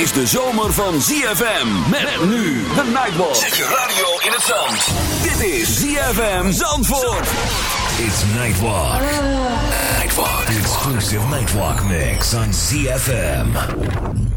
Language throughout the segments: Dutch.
is de zomer van ZFM. Met nu de Nightwalk. Zet je radio in het zand. Dit is ZFM Zandvoort. It's Nightwalk. Nightwalk. The exclusive Nightwalk mix on ZFM.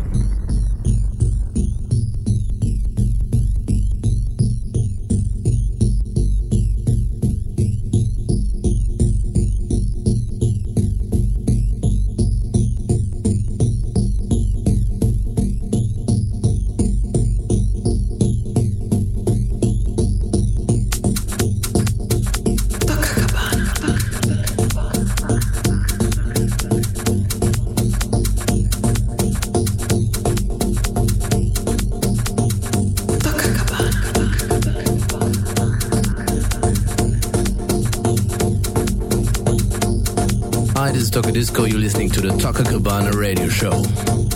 Disco. You're listening to the Toca Cabana radio show.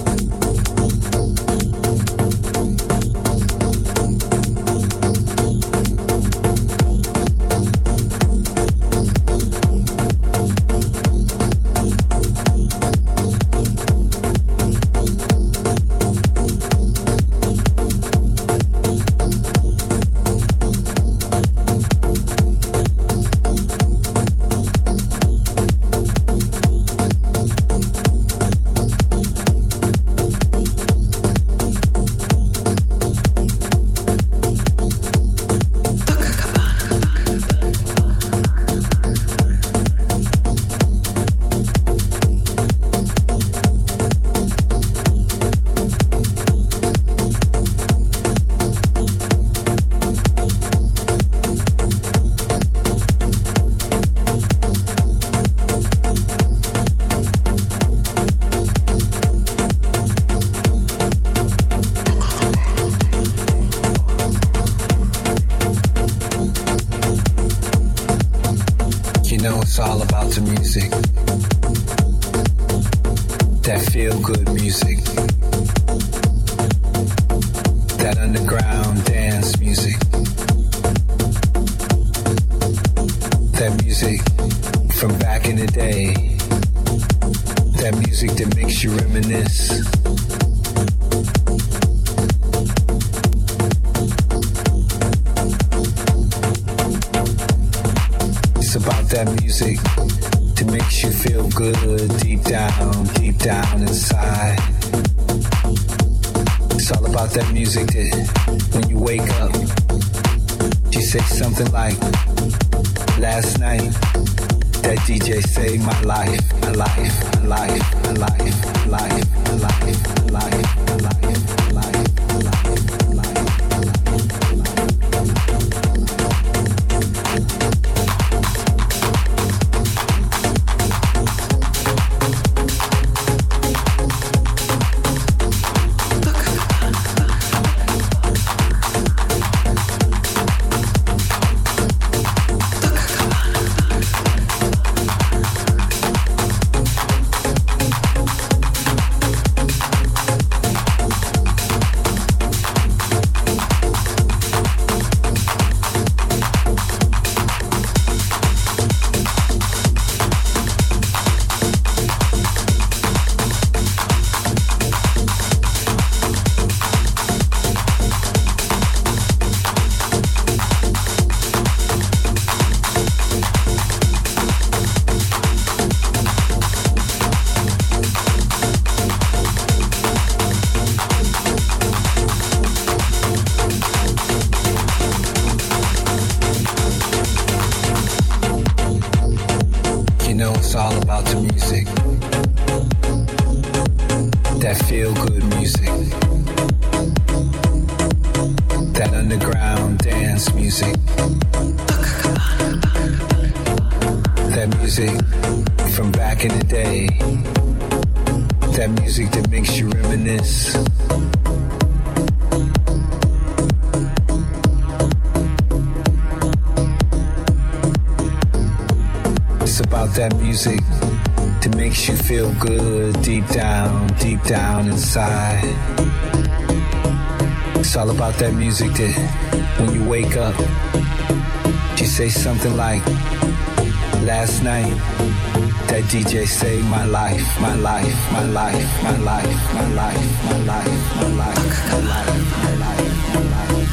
They say my life, my life, my life, my life, my life, my life. that music that when you wake up, you say something like, Last night, that DJ saved my life, my life, my life, my life, my life, my life, my life, my life, my life, my life.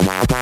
Bye.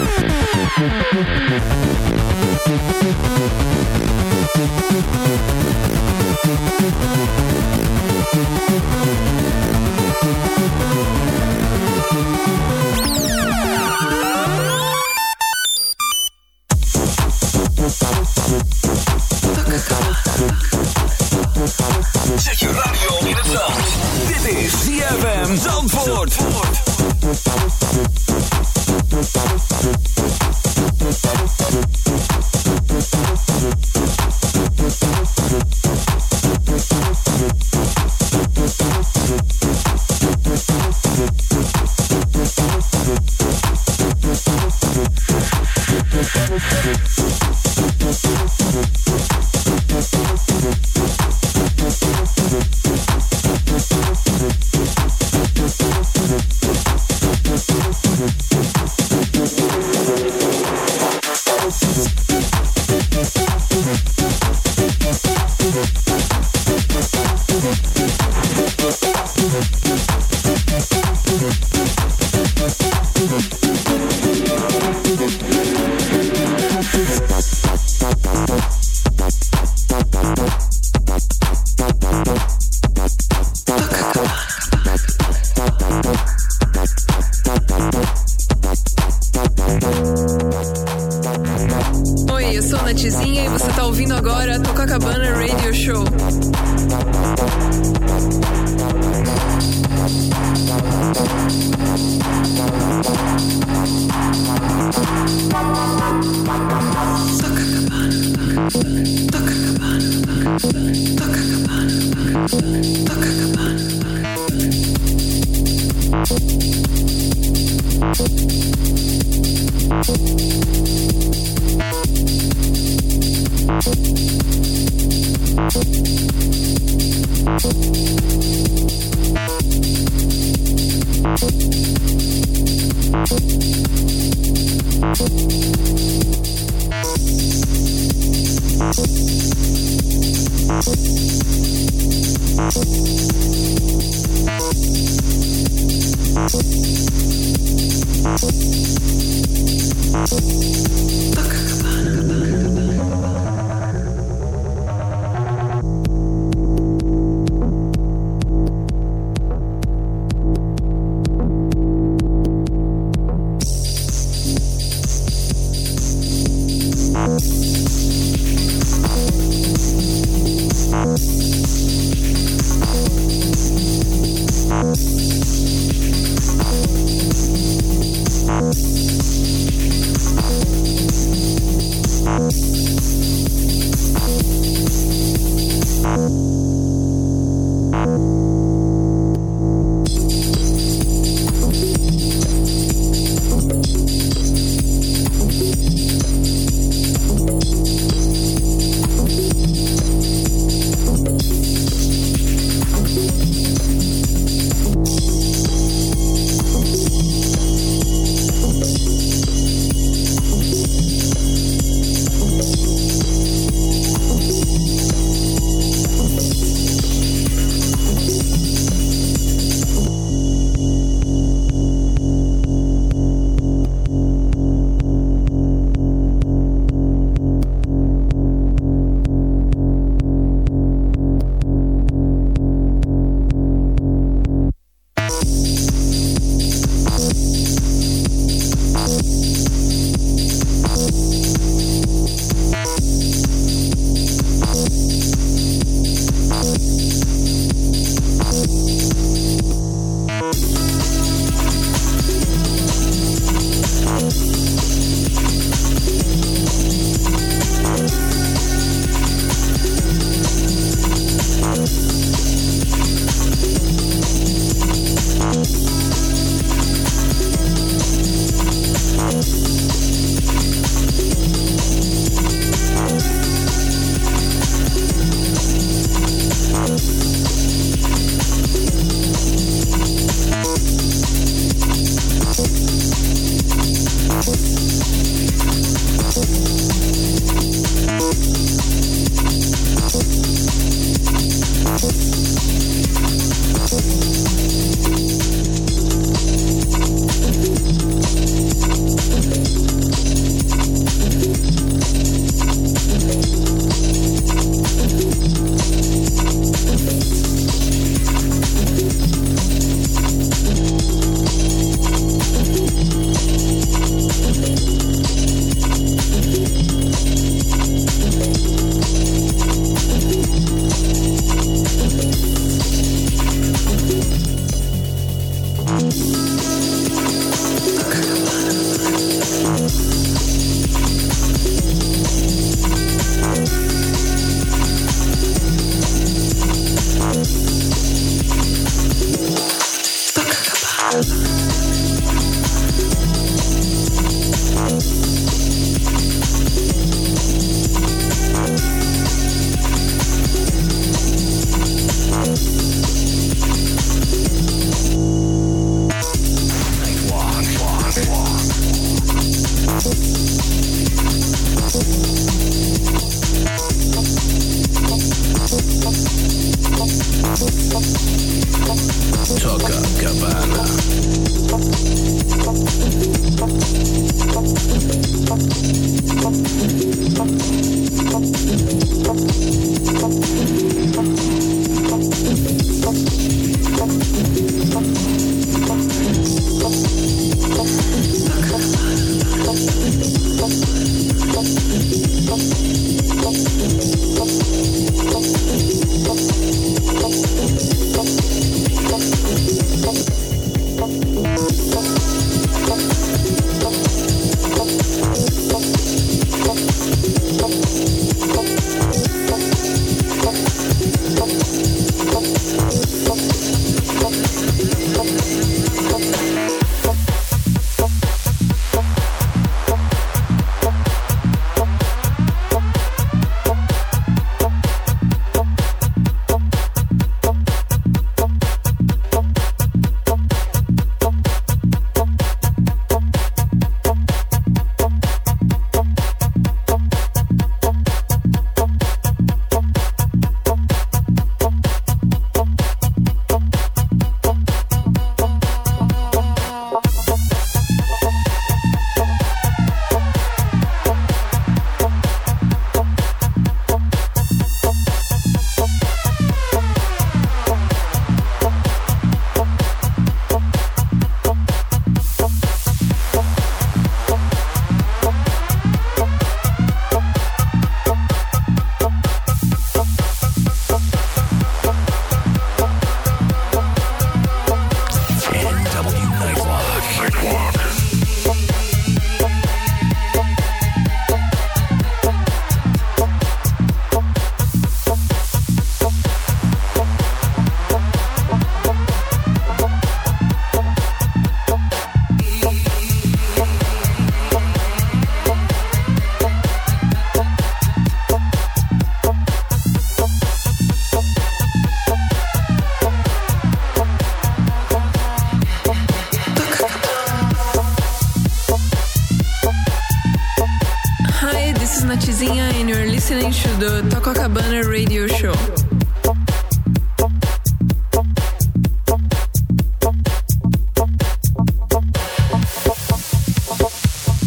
listening to the Tococabana radio show.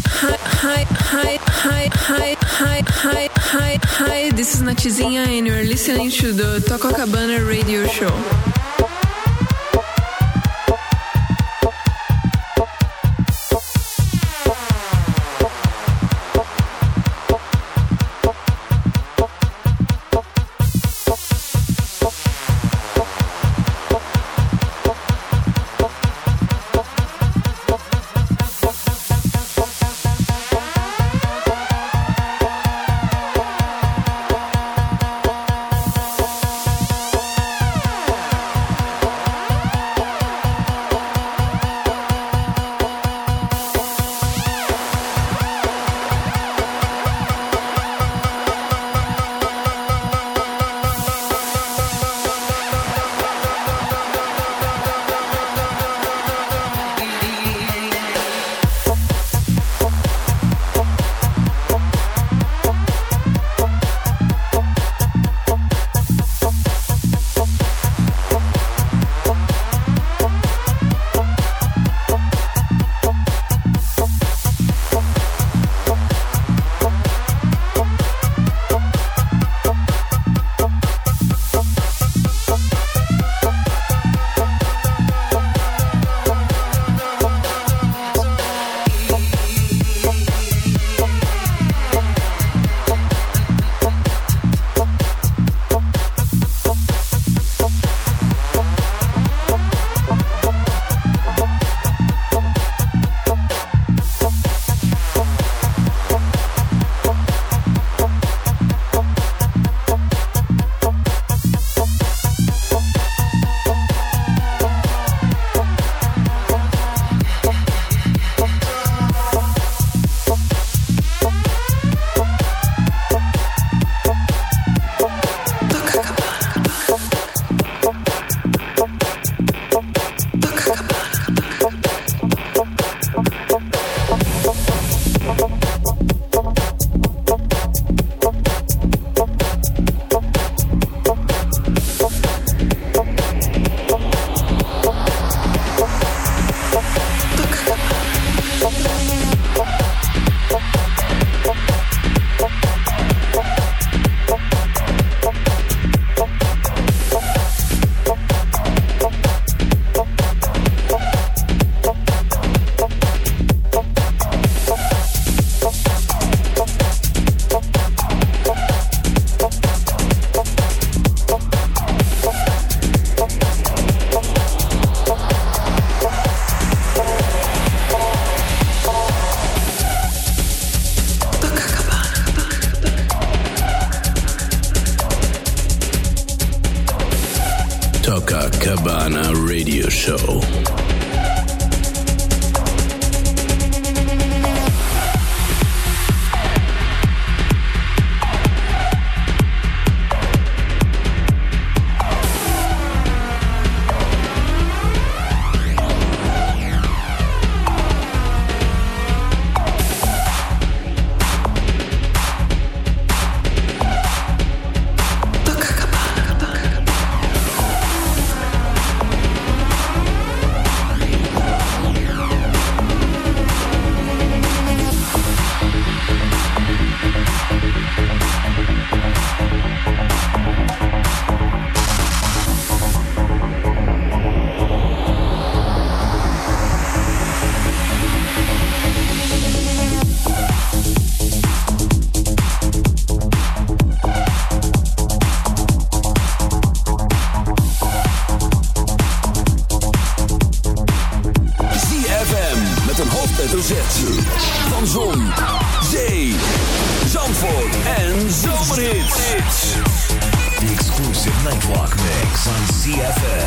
Hi, hi, hi, hi, hi, hi, hi, hi. This is Natizinha, and you're listening to the Tococabana radio show. DFM.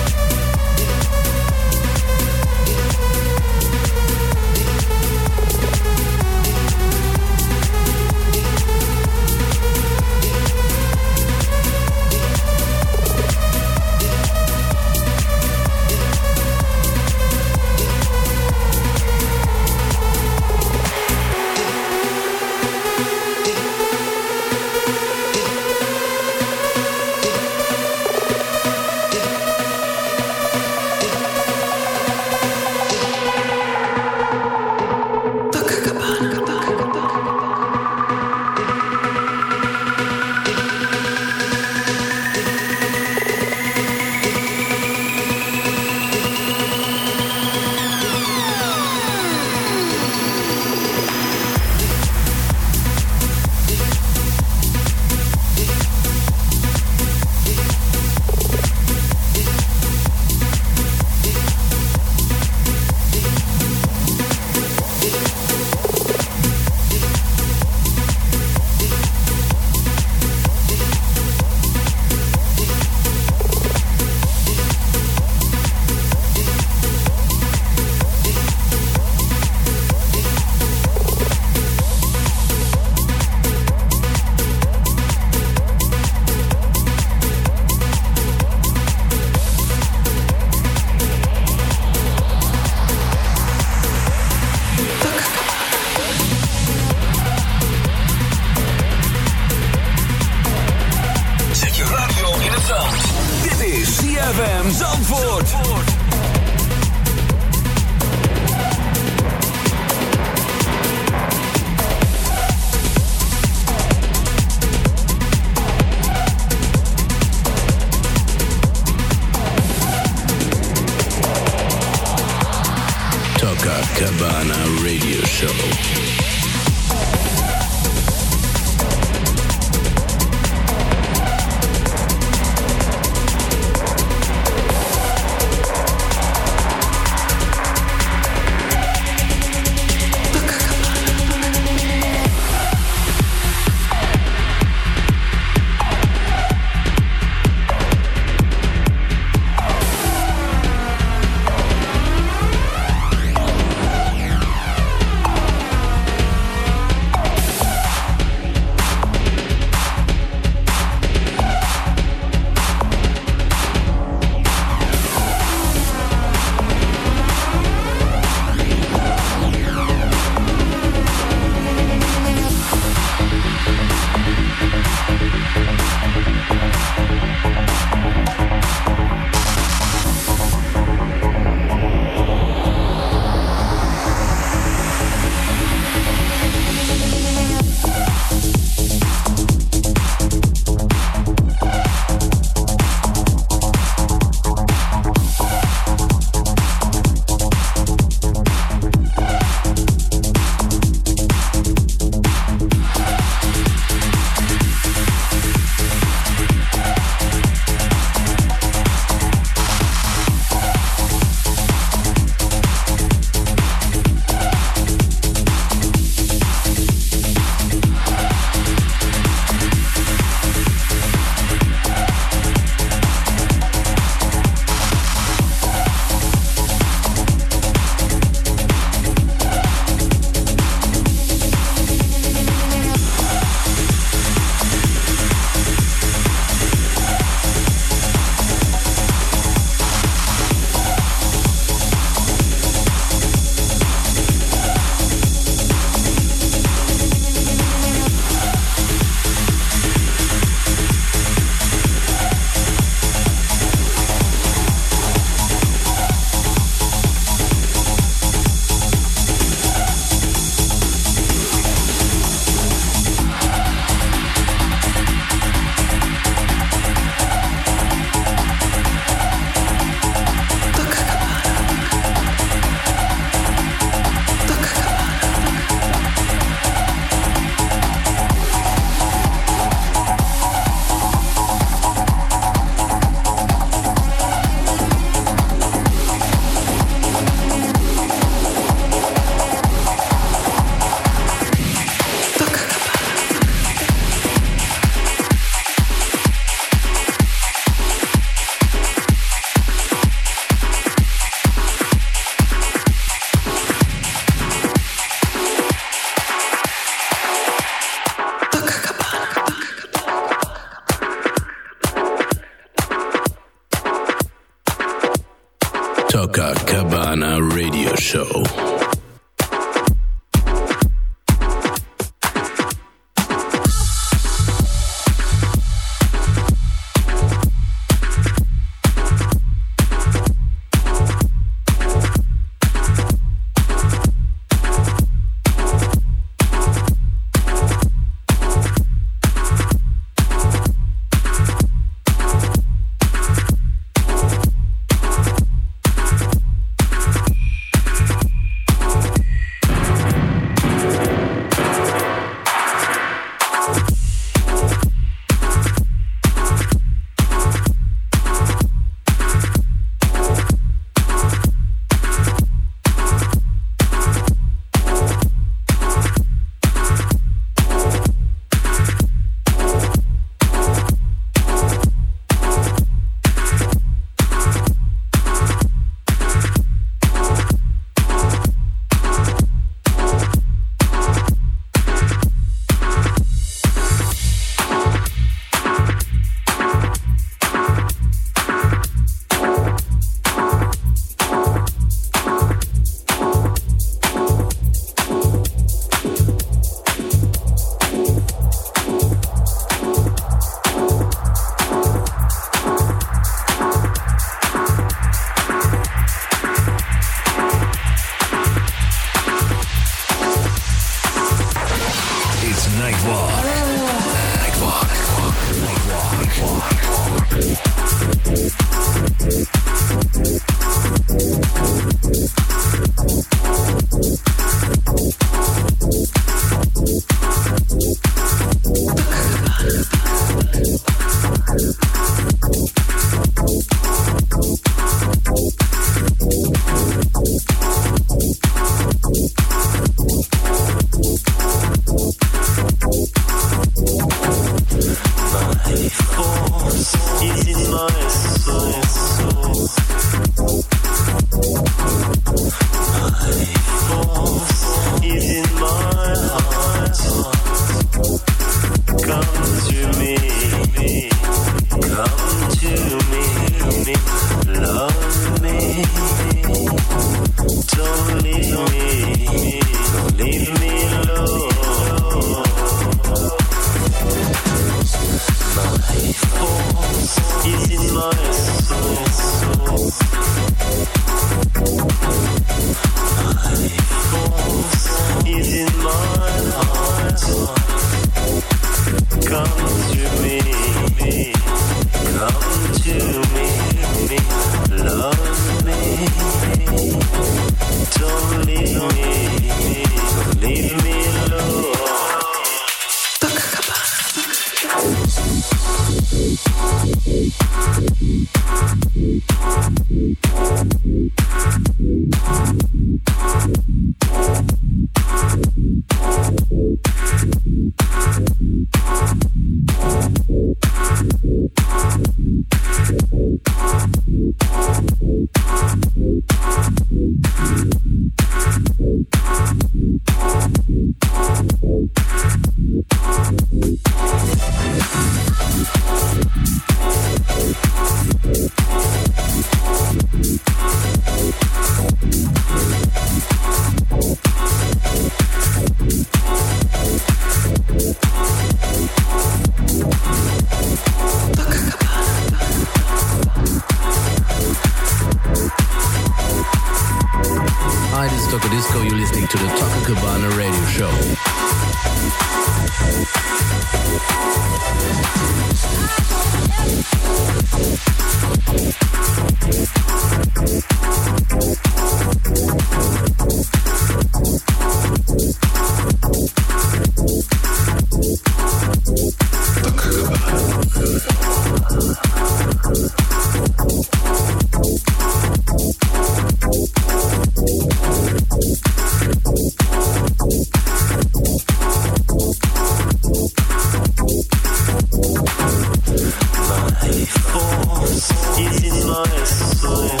Oh.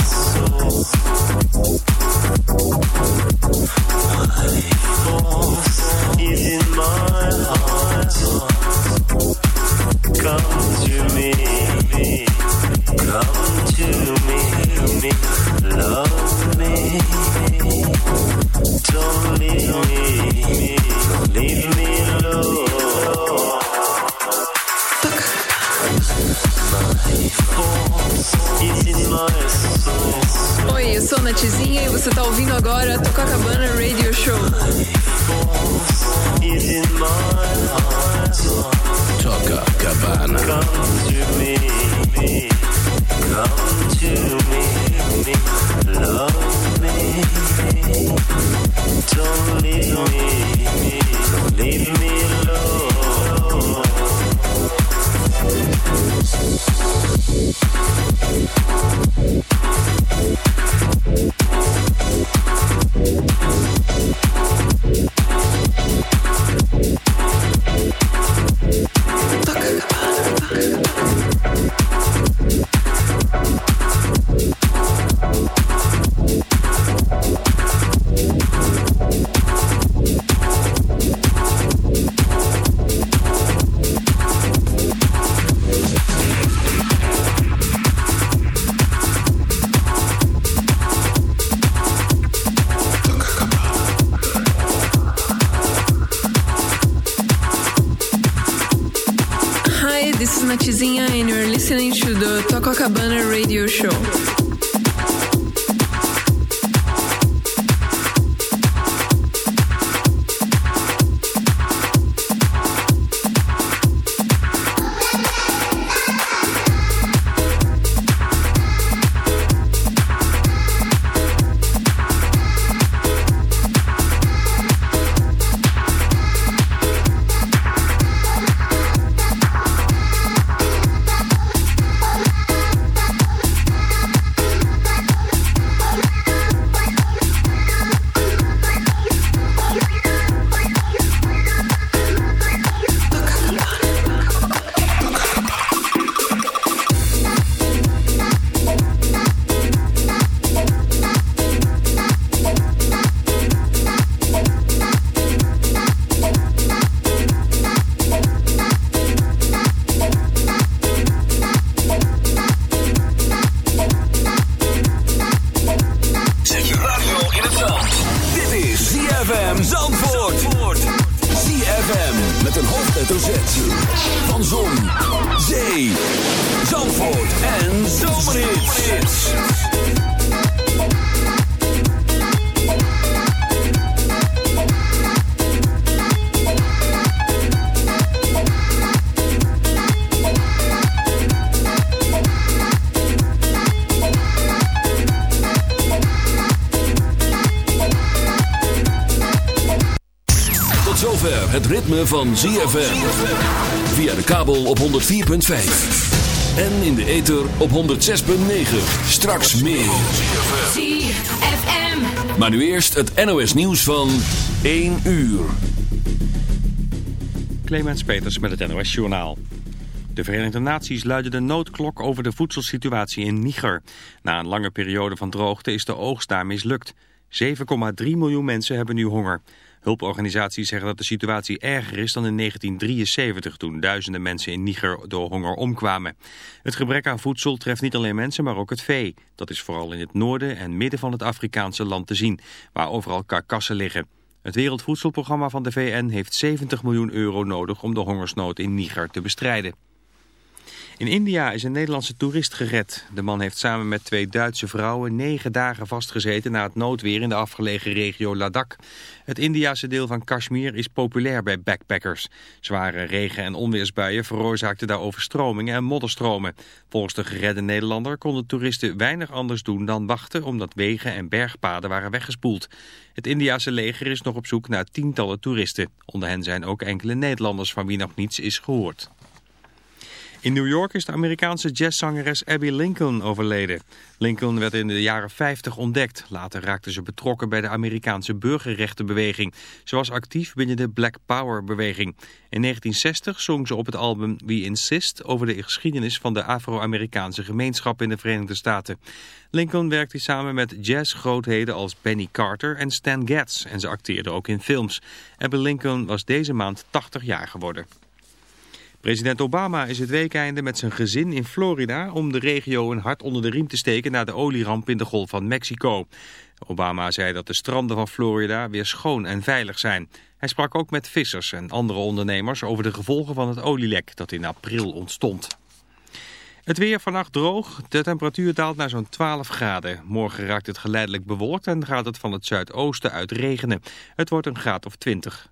Van ZFM. Via de kabel op 104.5. En in de ether op 106.9. Straks meer. ZFM. Maar nu eerst het NOS nieuws van 1 uur. Clemens Peters met het NOS Journaal. De Verenigde Naties luiden de noodklok over de voedselsituatie in Niger. Na een lange periode van droogte is de oogst daar mislukt. 7,3 miljoen mensen hebben nu honger. Hulporganisaties zeggen dat de situatie erger is dan in 1973... toen duizenden mensen in Niger door honger omkwamen. Het gebrek aan voedsel treft niet alleen mensen, maar ook het vee. Dat is vooral in het noorden en midden van het Afrikaanse land te zien... waar overal karkassen liggen. Het Wereldvoedselprogramma van de VN heeft 70 miljoen euro nodig om de hongersnood in Niger te bestrijden. In India is een Nederlandse toerist gered. De man heeft samen met twee Duitse vrouwen negen dagen vastgezeten na het noodweer in de afgelegen regio Ladakh. Het Indiase deel van Kashmir is populair bij backpackers. Zware regen- en onweersbuien veroorzaakten daar overstromingen en modderstromen. Volgens de geredde Nederlander konden toeristen weinig anders doen dan wachten omdat wegen en bergpaden waren weggespoeld. Het Indiase leger is nog op zoek naar tientallen toeristen. Onder hen zijn ook enkele Nederlanders van wie nog niets is gehoord. In New York is de Amerikaanse jazzzangeres Abby Lincoln overleden. Lincoln werd in de jaren 50 ontdekt. Later raakte ze betrokken bij de Amerikaanse burgerrechtenbeweging. Ze was actief binnen de Black Power-beweging. In 1960 zong ze op het album We Insist over de geschiedenis van de Afro-Amerikaanse gemeenschap in de Verenigde Staten. Lincoln werkte samen met jazzgrootheden als Benny Carter en Stan Getz en ze acteerde ook in films. Abby Lincoln was deze maand 80 jaar geworden. President Obama is het weekeinde met zijn gezin in Florida om de regio een hart onder de riem te steken na de olieramp in de Golf van Mexico. Obama zei dat de stranden van Florida weer schoon en veilig zijn. Hij sprak ook met vissers en andere ondernemers over de gevolgen van het olielek dat in april ontstond. Het weer vannacht droog, de temperatuur daalt naar zo'n 12 graden. Morgen raakt het geleidelijk bewolkt en gaat het van het zuidoosten uit regenen. Het wordt een graad of 20.